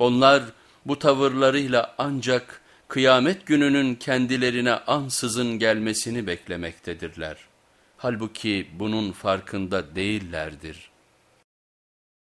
Onlar bu tavırlarıyla ancak kıyamet gününün kendilerine ansızın gelmesini beklemektedirler. Halbuki bunun farkında değillerdir.''